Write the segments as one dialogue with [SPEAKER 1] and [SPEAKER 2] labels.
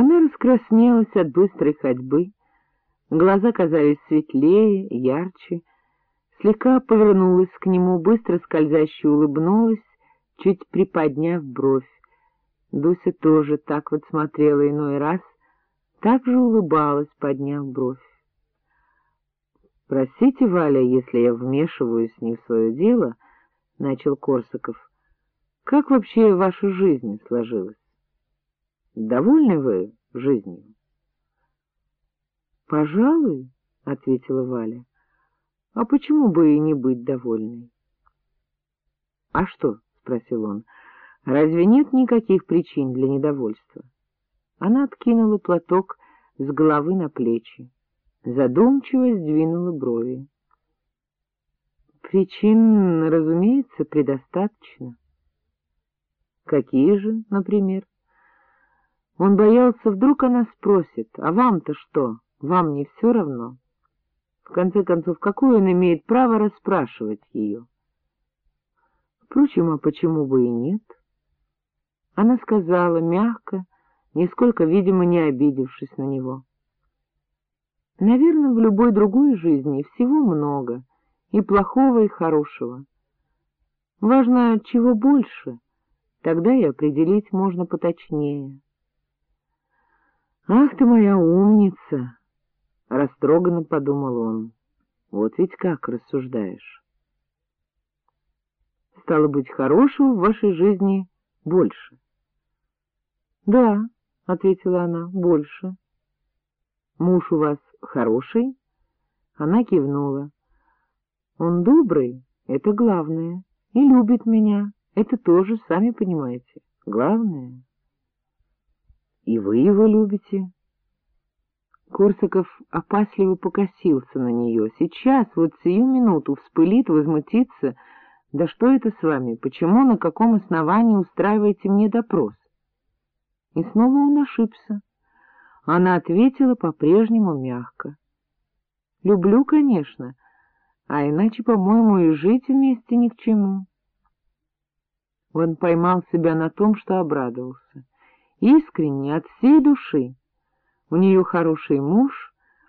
[SPEAKER 1] Она раскраснелась от быстрой ходьбы, глаза казались светлее, ярче, слегка повернулась к нему, быстро скользяще улыбнулась, чуть приподняв бровь. Дуся тоже так вот смотрела иной раз, так же улыбалась, подняв бровь. — Простите, Валя, если я вмешиваюсь не в свое дело, — начал Корсаков. — Как вообще ваша жизнь сложилась? Довольны вы жизнью? — Пожалуй, — ответила Валя. — А почему бы и не быть довольной? — А что? — спросил он. — Разве нет никаких причин для недовольства? Она откинула платок с головы на плечи, задумчиво сдвинула брови. — Причин, разумеется, предостаточно. — Какие же, например? — он боялся, вдруг она спросит, а вам-то что, вам не все равно? В конце концов, какое он имеет право расспрашивать ее? Впрочем, а почему бы и нет? Она сказала мягко, нисколько, видимо, не обидевшись на него. Наверное, в любой другой жизни всего много, и плохого, и хорошего. Важно, чего больше, тогда и определить можно поточнее. «Ах ты моя умница!» — растроганно подумал он. «Вот ведь как рассуждаешь!» «Стало быть, хорошего в вашей жизни больше?» «Да», — ответила она, — «больше». «Муж у вас хороший?» Она кивнула. «Он добрый, это главное, и любит меня, это тоже, сами понимаете, главное». И вы его любите? Корсаков опасливо покосился на нее. Сейчас, вот сию минуту, вспылит, возмутится. Да что это с вами? Почему, на каком основании устраиваете мне допрос? И снова он ошибся. Она ответила по-прежнему мягко. — Люблю, конечно, а иначе, по-моему, и жить вместе ни к чему. Он поймал себя на том, что обрадовался искренне, от всей души. У нее хороший муж,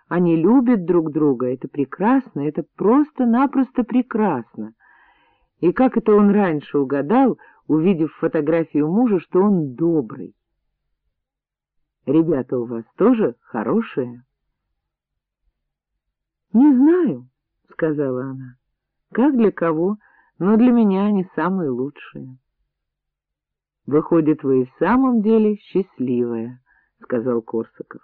[SPEAKER 1] они любят друг друга, это прекрасно, это просто-напросто прекрасно. И как это он раньше угадал, увидев фотографию мужа, что он добрый. Ребята у вас тоже хорошие? — Не знаю, — сказала она, — как для кого, но для меня они самые лучшие. — Выходит, вы и в самом деле счастливая, — сказал Корсаков.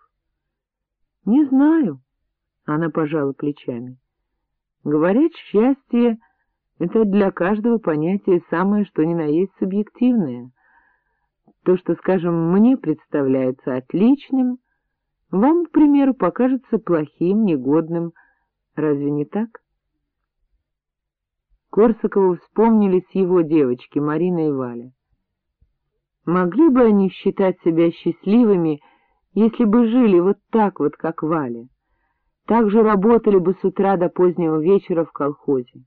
[SPEAKER 1] — Не знаю, — она пожала плечами. — Говорят, счастье — это для каждого понятие самое, что ни на есть субъективное. То, что, скажем, мне представляется отличным, вам, к примеру, покажется плохим, негодным. Разве не так? Корсакову вспомнились его девочки, Марина и Валя. Могли бы они считать себя счастливыми, если бы жили вот так вот, как Валя? Так же работали бы с утра до позднего вечера в колхозе.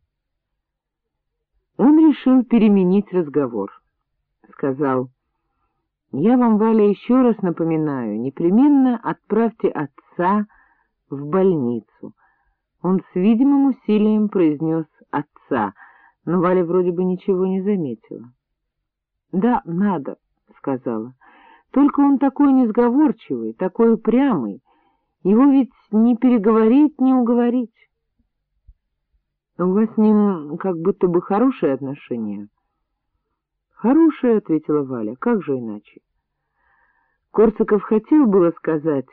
[SPEAKER 1] Он решил переменить разговор. Сказал, «Я вам, Валя, еще раз напоминаю, непременно отправьте отца в больницу». Он с видимым усилием произнес «отца», но Валя вроде бы ничего не заметила. «Да, надо», сказала. — Только он такой несговорчивый, такой упрямый. Его ведь не переговорить, не уговорить. — У вас с ним как будто бы хорошие отношения? — Хорошие, — ответила Валя, — как же иначе? Корсаков хотел было сказать,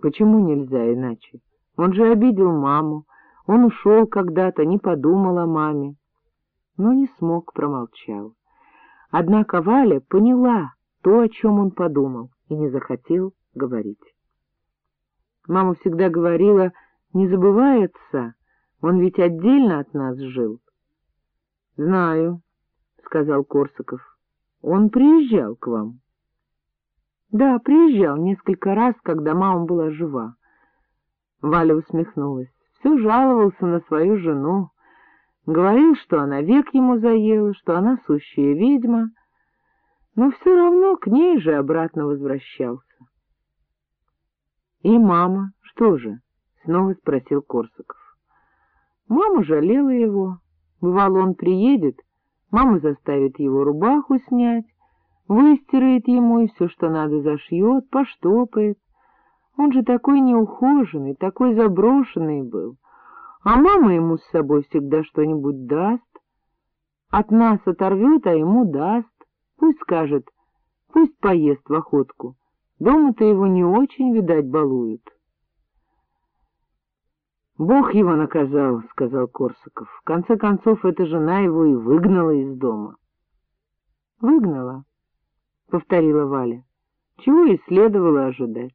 [SPEAKER 1] почему нельзя иначе. Он же обидел маму, он ушел когда-то, не подумал о маме. Но не смог, промолчал. Однако Валя поняла то, о чем он подумал, и не захотел говорить. Мама всегда говорила, не забывай отца, он ведь отдельно от нас жил. — Знаю, — сказал Корсаков. — Он приезжал к вам. — Да, приезжал несколько раз, когда мама была жива. Валя усмехнулась. Все жаловался на свою жену. Говорил, что она век ему заела, что она сущая ведьма, но все равно к ней же обратно возвращался. И мама, что же? — снова спросил Корсаков. Мама жалела его. Бывало, он приедет, мама заставит его рубаху снять, выстирает ему и все, что надо, зашьет, поштопает. Он же такой неухоженный, такой заброшенный был. А мама ему с собой всегда что-нибудь даст. От нас оторвет, а ему даст. Пусть скажет, пусть поест в охотку. Дома-то его не очень, видать, балуют. — Бог его наказал, — сказал Корсаков. В конце концов, эта жена его и выгнала из дома. — Выгнала, — повторила Валя. Чего и следовало ожидать.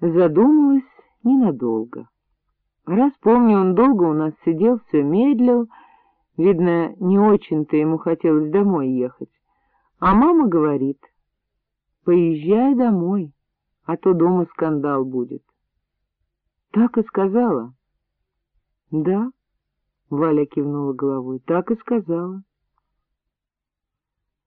[SPEAKER 1] Задумалась ненадолго. Раз помню, он долго у нас сидел, все медлил, видно, не очень-то ему хотелось домой ехать. А мама говорит, поезжай домой, а то дома скандал будет. — Так и сказала. — Да, — Валя кивнула головой, — так и сказала.